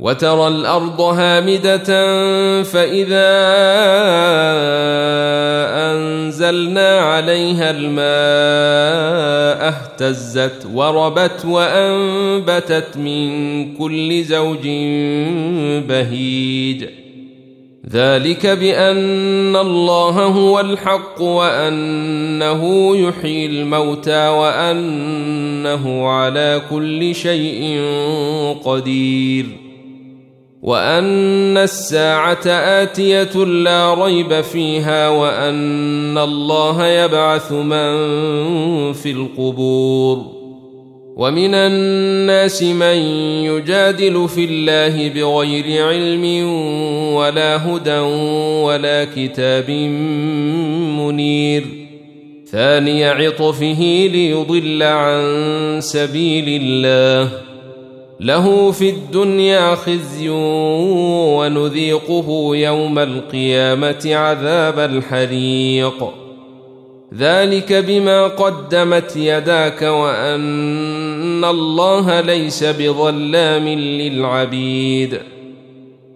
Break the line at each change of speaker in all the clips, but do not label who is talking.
وترى الأرض هامدة فإذا أنزلنا عليها الماء اهتزت وربت وأنبتت من كل زوج بهيج. ذلك بأن الله هو الحق وأنه يحيي الموتى وأنه على كل شيء قدير. وأن الساعة آتية لا ريب فيها وأن الله يبعث من في القبور. ومن الناس من يجادل في الله بغير علم ولا هدى ولا كتاب منير. ثاني عطفه ليضل عن سبيل الله. له في الدنيا خزي ونذيقه يوم القيامة عذاب الحريق. ذلك بما قدمت يداك وأن الله ليس بظلام للعبيد.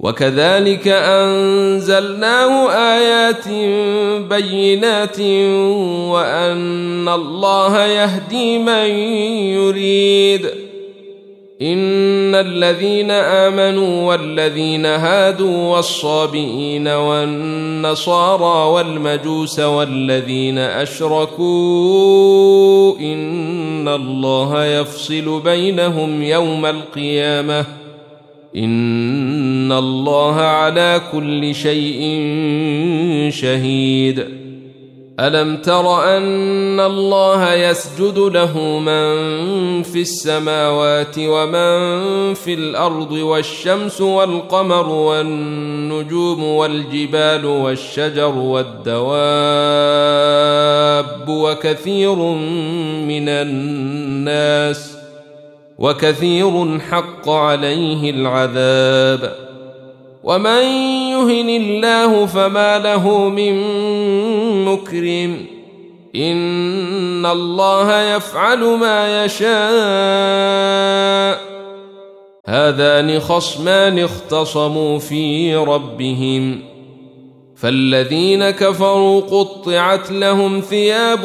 وكذلك أنزلناه آيات بينات وأن الله يهدي من يريد. إن الذين آمنوا والذين هادوا والصابئين والنصارى والمجوس والذين أشركوا إن الله يفصل بينهم يوم القيامة. ان الله على كل شيء شهيد. الم تر ان الله يسجد له من في السماوات ومن في الأرض والشمس والقمر والنجوم والجبال والشجر والدواب وكثير من الناس وكثير حق عليه العذاب. ومن يهن الله فما له من مكرم. إن الله يفعل ما يشاء. هذان خصمان اختصموا في ربهم. فالذين كفروا قطعت لهم ثياب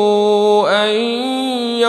ان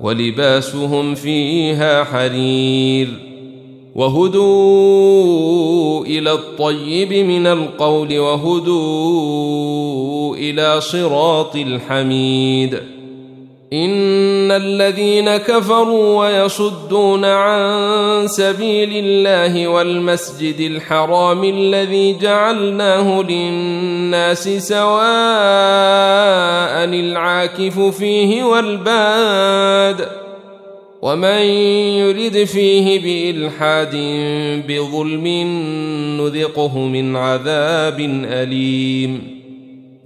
ولباسهم فيها حرير وهدوا إلى الطيب من القول وهدوا إلى صراط الحميد ان الذين كفروا ويصدون عن سبيل الله والمسجد الحرام الذي جعلناه للناس سواء العاكف فيه والباد ومن يرد فيه بالحاد بظلم نذقه من عذاب اليم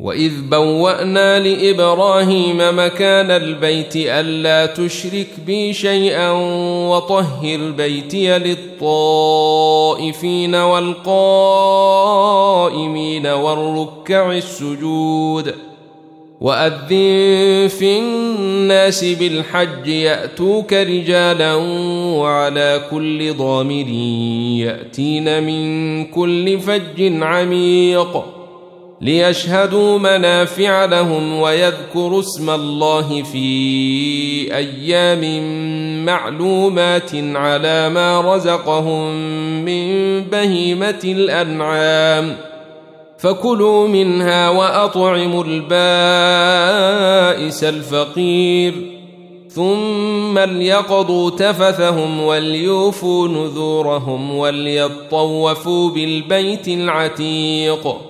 واذ بوانا لابراهيم مكان البيت الا تشرك بي شيئا وطهر بيتي للطائفين والقائمين والركع السجود واذن في الناس بالحج ياتوك رجالا وعلى كل ضامر ياتين من كل فج عميق ليشهدوا منافع لهم ويذكروا اسم الله في أيام معلومات على ما رزقهم من بهيمة الأنعام. فكلوا منها وأطعموا البائس الفقير. ثم ليقضوا تفثهم وليوفوا نذورهم وليطوفوا بالبيت العتيق.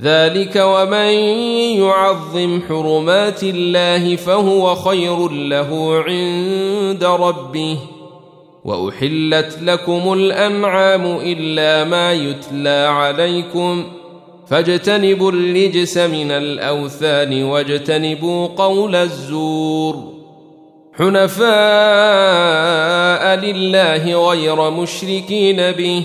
ذلك ومن يعظم حرمات الله فهو خير له عند ربه. وأحلت لكم الأنعام إلا ما يتلى عليكم. فاجتنبوا الرجس من الأوثان واجتنبوا قول الزور. حنفاء لله غير مشركين به.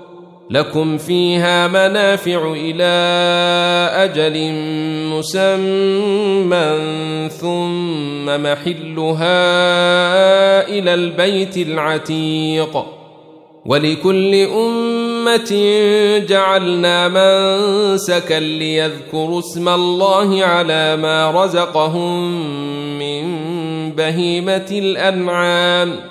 لكم فيها منافع إلى أجل مسمى ثم محلها إلى البيت العتيق. ولكل أمة جعلنا منسكا ليذكروا اسم الله على ما رزقهم من بهيمة الأنعام.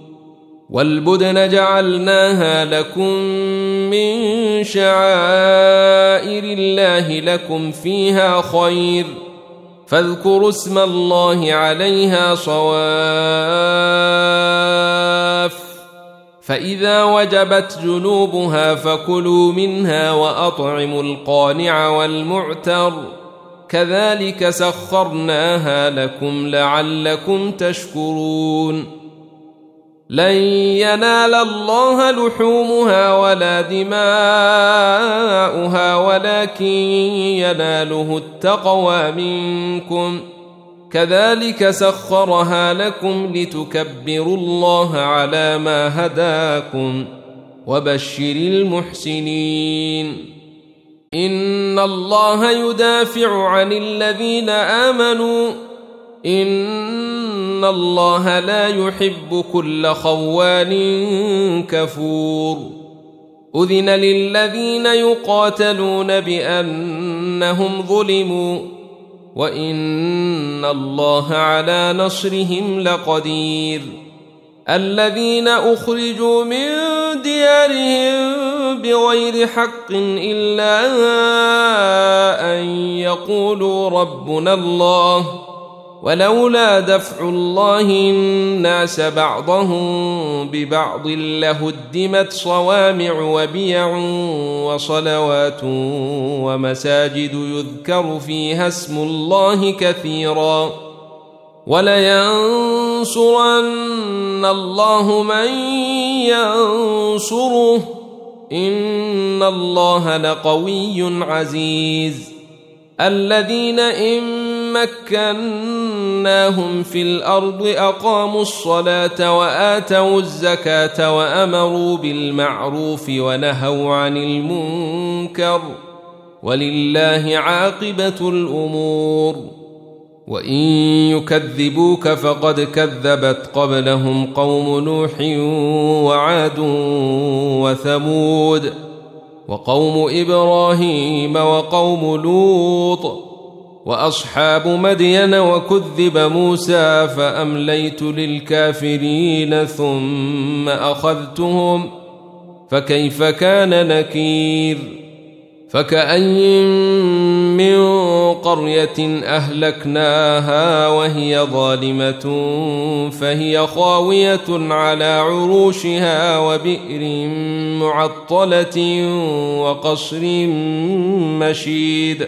والبدن جعلناها لكم من شعائر الله لكم فيها خير ۖ. فاذكروا اسم الله عليها صواف. فإذا وجبت جنوبها فكلوا منها وأطعموا القانع والمعتر. كذلك سخرناها لكم لعلكم تشكرون. لن ينال الله لحومها ولا دماؤها ولكن يناله التقوى منكم. كذلك سخرها لكم لتكبروا الله على ما هداكم وبشر المحسنين. إن الله يدافع عن الذين آمنوا ان الله لا يحب كل خوان كفور. اذن للذين يقاتلون بانهم ظلموا وان الله على نصرهم لقدير. الذين اخرجوا من ديارهم بغير حق الا ان يقولوا ربنا الله ولولا دفع الله الناس بعضهم ببعض لهدمت صوامع وبيع وصلوات ومساجد يذكر فيها اسم الله كثيرا. ولينصرن الله من ينصره. إن الله لقوي عزيز. الذين إن مكناهم في الأرض أقاموا الصلاة وآتوا الزكاة وأمروا بالمعروف ونهوا عن المنكر. ولله عاقبة الأمور. وإن يكذبوك فقد كذبت قبلهم قوم نوح وعاد وثمود وقوم إبراهيم وقوم لوط. وأصحاب مدين وكذب موسى فأمليت للكافرين ثم أخذتهم فكيف كان نكير؟ فكأي من قرية أهلكناها وهي ظالمة فهي خاوية على عروشها وبئر معطلة وقصر مشيد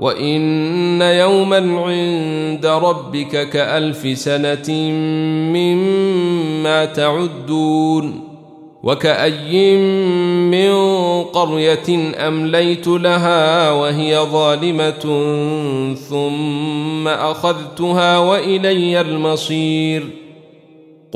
وان يوما عند ربك كالف سنه مما تعدون وكأي من قرية أمليت لها وهي ظالمة ثم أخذتها وإلي المصير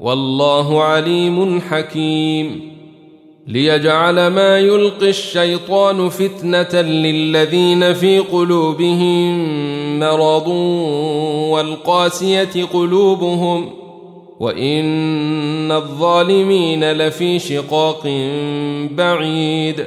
والله عليم حكيم. ليجعل ما يلقي الشيطان فتنة للذين في قلوبهم مرض والقاسية قلوبهم وإن الظالمين لفي شقاق بعيد.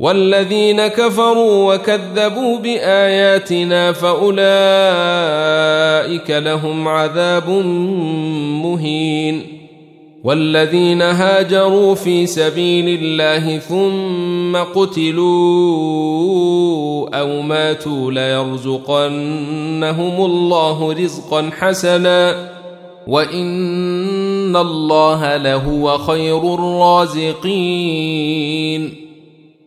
والذين كفروا وكذبوا بآياتنا فأولئك لهم عذاب مهين. والذين هاجروا في سبيل الله ثم قتلوا أو ماتوا ليرزقنهم الله رزقا حسنا. وإن الله لهو خير الرازقين.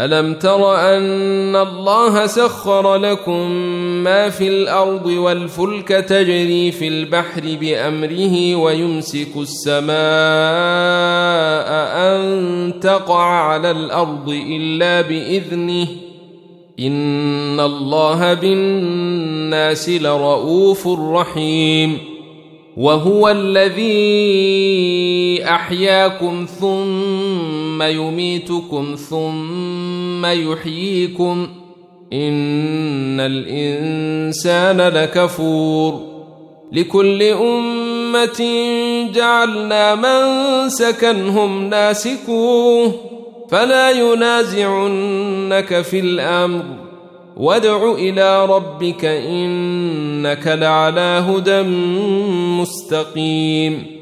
ألم تر أن الله سخر لكم ما في الأرض والفلك تجري في البحر بأمره ويمسك السماء أن تقع على الأرض إلا بإذنه إن الله بالناس لرؤوف رحيم وهو الذي أحياكم ثم يميتكم ثم يحييكم إن الإنسان لكفور لكل أمة جعلنا من سكنهم ناسكوه فلا ينازعنك في الأمر وادع إلى ربك إنك لعلى هدى مستقيم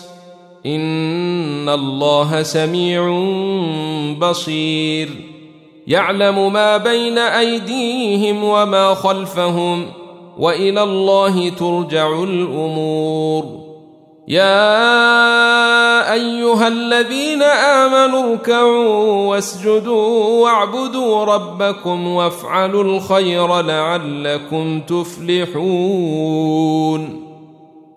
ان الله سميع بصير يعلم ما بين ايديهم وما خلفهم والى الله ترجع الأمور يا ايها الذين امنوا اركعوا واسجدوا واعبدوا ربكم وافعلوا الخير لعلكم تفلحون